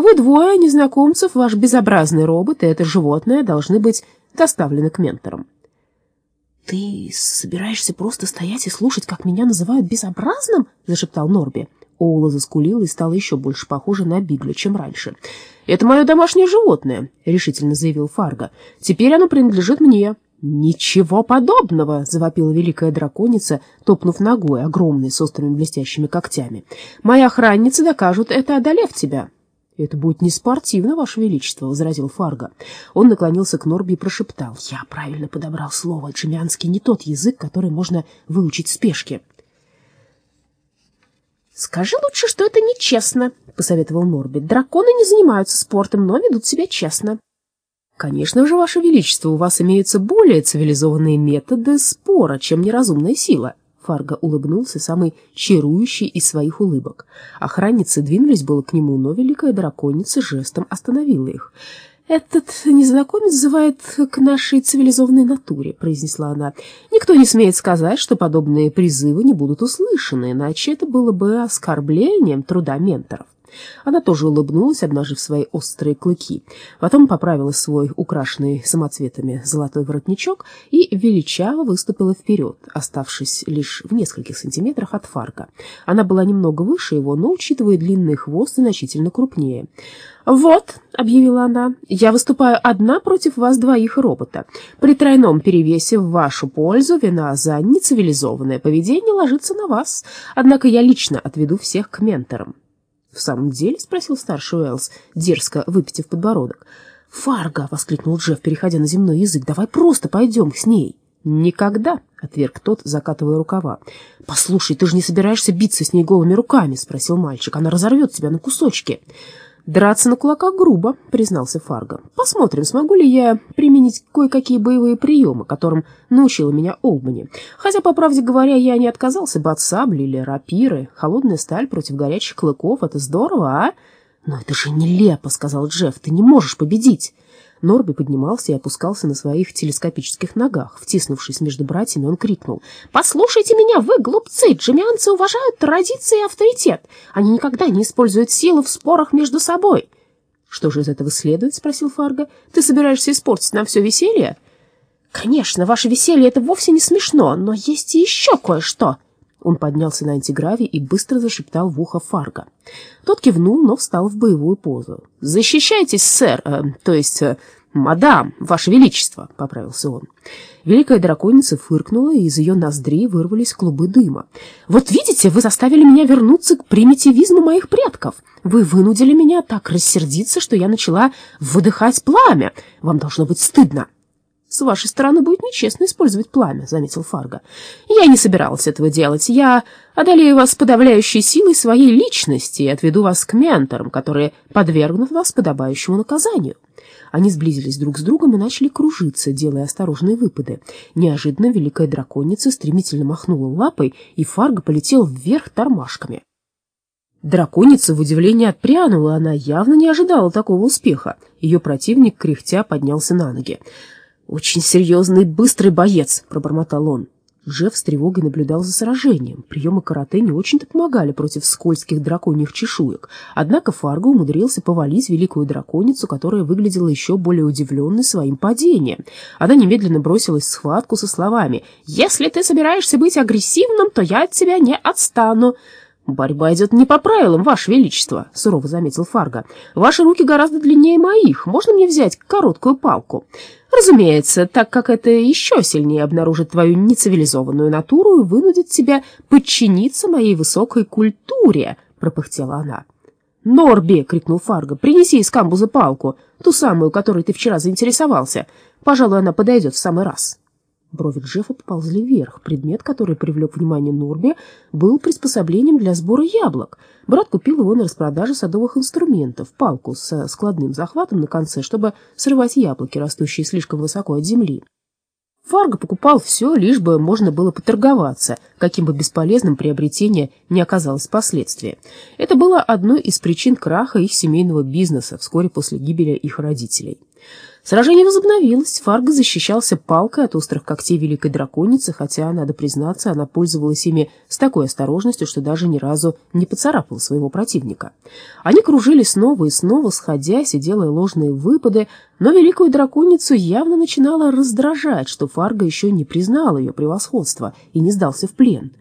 Вы двое незнакомцев, ваш безобразный робот и это животное должны быть доставлены к менторам». «Ты собираешься просто стоять и слушать, как меня называют безобразным?» — зашептал Норби. Оула заскулила и стала еще больше похожа на Бигля, чем раньше. «Это мое домашнее животное», — решительно заявил Фарго. «Теперь оно принадлежит мне». «Ничего подобного!» — завопила великая драконица, топнув ногой, огромной, с острыми блестящими когтями. «Мои охранницы докажут это, одолев тебя». «Это будет не спортивно, Ваше Величество», — возразил Фарго. Он наклонился к Норби и прошептал. «Я правильно подобрал слово. Джимянский не тот язык, который можно выучить в спешке». «Скажи лучше, что это нечестно», — посоветовал Норби. «Драконы не занимаются спортом, но ведут себя честно». «Конечно же, Ваше Величество, у вас имеются более цивилизованные методы спора, чем неразумная сила». Фарго улыбнулся самый чарующий из своих улыбок. Охранницы двинулись было к нему, но великая драконица жестом остановила их. «Этот незнакомец взывает к нашей цивилизованной натуре», — произнесла она. «Никто не смеет сказать, что подобные призывы не будут услышаны, иначе это было бы оскорблением труда менторов». Она тоже улыбнулась, обнажив свои острые клыки. Потом поправила свой украшенный самоцветами золотой воротничок и величаво выступила вперед, оставшись лишь в нескольких сантиметрах от Фарка. Она была немного выше его, но, учитывая длинный хвост, значительно крупнее. «Вот», — объявила она, — «я выступаю одна против вас двоих робота. При тройном перевесе в вашу пользу вина за нецивилизованное поведение ложится на вас. Однако я лично отведу всех к менторам». «В самом деле?» — спросил старший Уэллс, дерзко выпитив подбородок. «Фарго!» — воскликнул Джефф, переходя на земной язык. «Давай просто пойдем с ней!» «Никогда!» — отверг тот, закатывая рукава. «Послушай, ты же не собираешься биться с ней голыми руками?» — спросил мальчик. «Она разорвет тебя на кусочки!» «Драться на кулаках грубо», — признался Фарго. «Посмотрим, смогу ли я применить кое-какие боевые приемы, которым научила меня Олбани. Хотя, по правде говоря, я не отказался бы от сабли или рапиры. Холодная сталь против горячих клыков — это здорово, а?» «Но это же нелепо», — сказал Джефф. «Ты не можешь победить». Норби поднимался и опускался на своих телескопических ногах. Втиснувшись между братьями, он крикнул. «Послушайте меня, вы глупцы! Джемианцы уважают традиции и авторитет. Они никогда не используют силу в спорах между собой». «Что же из этого следует?» — спросил Фарго. «Ты собираешься испортить нам все веселье?» «Конечно, ваше веселье — это вовсе не смешно, но есть и еще кое-что». Он поднялся на антигравий и быстро зашептал в ухо Фарго. Тот кивнул, но встал в боевую позу. «Защищайтесь, сэр, э, то есть, э, мадам, ваше величество», — поправился он. Великая драконица фыркнула, и из ее ноздрей вырвались клубы дыма. «Вот видите, вы заставили меня вернуться к примитивизму моих предков. Вы вынудили меня так рассердиться, что я начала выдыхать пламя. Вам должно быть стыдно». «С вашей стороны будет нечестно использовать пламя», — заметил Фарго. «Я не собирался этого делать. Я одолею вас подавляющей силой своей личности и отведу вас к менторам, которые подвергнут вас подобающему наказанию». Они сблизились друг с другом и начали кружиться, делая осторожные выпады. Неожиданно великая драконица стремительно махнула лапой, и Фарго полетел вверх тормашками. Драконица в удивлении отпрянула, она явно не ожидала такого успеха. Ее противник, кряхтя, поднялся на ноги. «Очень серьезный, быстрый боец», — пробормотал он. Джефф с тревогой наблюдал за сражением. Приемы карате не очень-то помогали против скользких драконьих чешуек. Однако Фарго умудрился повалить великую драконицу, которая выглядела еще более удивленной своим падением. Она немедленно бросилась в схватку со словами «Если ты собираешься быть агрессивным, то я от тебя не отстану». «Борьба идет не по правилам, Ваше Величество», — сурово заметил Фарго. «Ваши руки гораздо длиннее моих. Можно мне взять короткую палку?» «Разумеется, так как это еще сильнее обнаружит твою нецивилизованную натуру и вынудит тебя подчиниться моей высокой культуре», — пропыхтела она. «Норби!» — крикнул Фарго. «Принеси из камбуза палку, ту самую, которой ты вчера заинтересовался. Пожалуй, она подойдет в самый раз». Брови Джеффа поползли вверх. Предмет, который привлек внимание Норби, был приспособлением для сбора яблок. Брат купил его на распродаже садовых инструментов, палку со складным захватом на конце, чтобы срывать яблоки, растущие слишком высоко от земли. Фарго покупал все, лишь бы можно было поторговаться, каким бы бесполезным приобретение не оказалось впоследствии. Это было одной из причин краха их семейного бизнеса вскоре после гибели их родителей. Сражение возобновилось, Фарго защищался палкой от острых когтей великой драконицы, хотя, надо признаться, она пользовалась ими с такой осторожностью, что даже ни разу не поцарапала своего противника. Они кружили снова и снова, сходясь и делая ложные выпады, но великую драконицу явно начинало раздражать, что Фарго еще не признал ее превосходство и не сдался в плен.